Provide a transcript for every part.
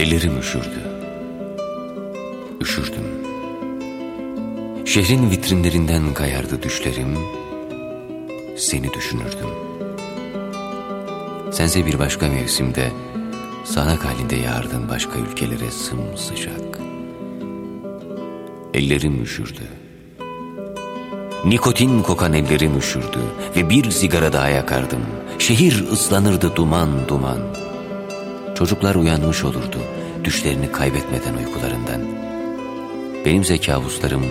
Ellerim üşürdü. Üşürdüm. Şehrin vitrinlerinden kayardı düşlerim. Seni düşünürdüm. Sense bir başka mevsimde sağanak halinde yağardın başka ülkelere sımsıcak. Ellerim üşürdü. Nikotin kokan ellerim üşürdü ve bir sigara daha yakardım. Şehir ıslanırdı duman duman. Çocuklar uyanmış olurdu düşlerini kaybetmeden uykularından. Benimse kabuslarım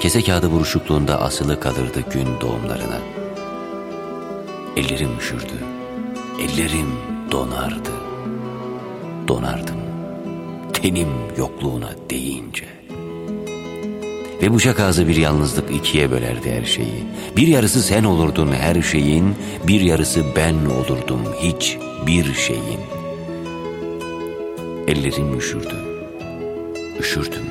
kese kağıdı buruşukluğunda asılı kalırdı gün doğumlarına. Ellerim üşürdü, ellerim donardı. Donardım, tenim yokluğuna değince. Ve bıçak ağzı bir yalnızlık ikiye bölerdi her şeyi. Bir yarısı sen olurdun her şeyin, bir yarısı ben olurdum hiç bir şeyin. Ellerim üşürdü. Üşürdüm.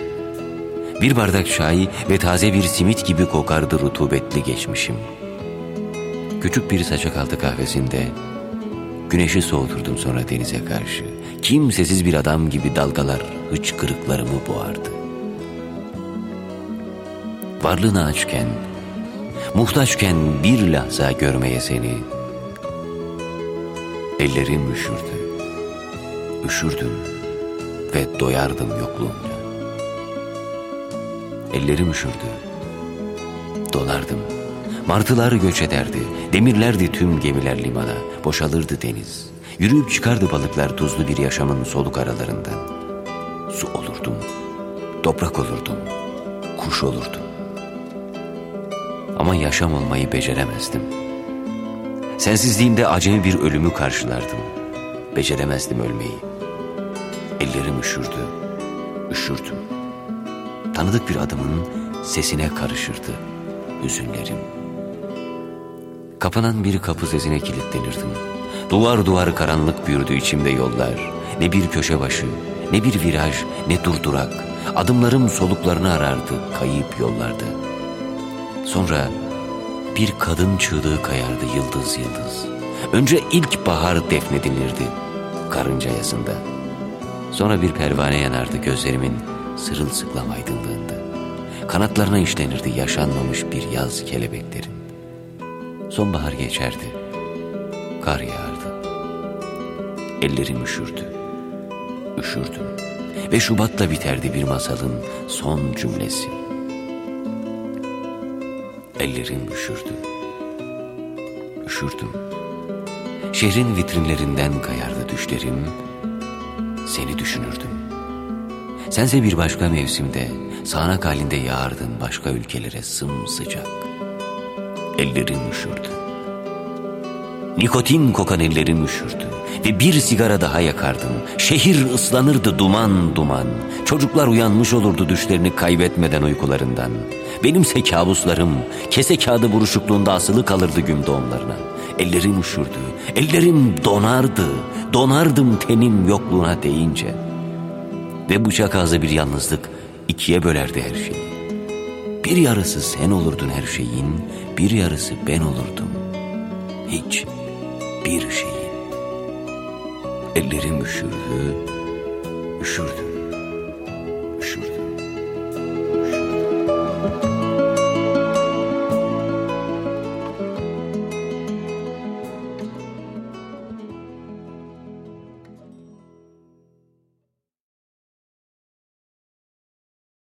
Bir bardak çay ve taze bir simit gibi kokardı rutubetli geçmişim. Küçük bir saçak altı kahvesinde güneşi soğuturdum sonra denize karşı. Kimsesiz bir adam gibi dalgalar hıçkırıklarımı boğardı. Varlığını açken, muhtaçken bir lahza görmeye seni, ellerim üşürdü. Üşürdüm ve doyardım yokluğunda. Ellerim üşürdü. Donardım. Martılar göç ederdi. Demirlerdi tüm gemiler limana. Boşalırdı deniz. Yürüyüp çıkardı balıklar tuzlu bir yaşamın soluk aralarından. Su olurdum. Toprak olurdum. Kuş olurdum. Ama yaşam olmayı beceremezdim. Sensizliğimde acemi bir ölümü karşılardım. Beceremezdim ölmeyi. Ellerim üşürdü. Üşürdüm. Tanıdık bir adımın sesine karışırdı hüzünlerim. Kapanan bir kapı sesine kilitlenirdim. Duvar duvar karanlık büyürdü içimde yollar. Ne bir köşe başı, ne bir viraj, ne durdurak. Adımlarım soluklarını arardı kayıp yollarda. Sonra bir kadın çığlığı kayardı yıldız yıldız. Önce ilk bahar defnedilirdi karınca yasında. Sonra bir pervane yanardı gözlerimin sırılsıklam aydınlığında. Kanatlarına işlenirdi yaşanmamış bir yaz kelebeklerin. Sonbahar geçerdi. Kar yağardı. Ellerim üşürdü. Üşürdüm. Ve Şubat'la biterdi bir masalın son cümlesi. Ellerim üşürdü. Üşürdüm. Şehrin vitrinlerinden kayardı düşlerim. Seni düşünürdüm. Sense bir başka mevsimde sağanak halinde yağardın başka ülkelere sımsıcak. Ellerim üşürdü. Nikotin kokan ellerim üşürdü ve bir sigara daha yakardım. Şehir ıslanırdı duman duman. Çocuklar uyanmış olurdu düşlerini kaybetmeden uykularından. Benimse kabuslarım kese kağıdı buruşukluğunda asılı kalırdı gün doğumlarına. Ellerim üşürdü, ellerim donardı. Donardım tenim yokluğuna değince. Ve bıçak ağzı bir yalnızlık ikiye bölerdi her şeyi. Bir yarısı sen olurdun her şeyin, bir yarısı ben olurdum. Hiç bir şeyin. Ellerim üşürdü, üşürdü.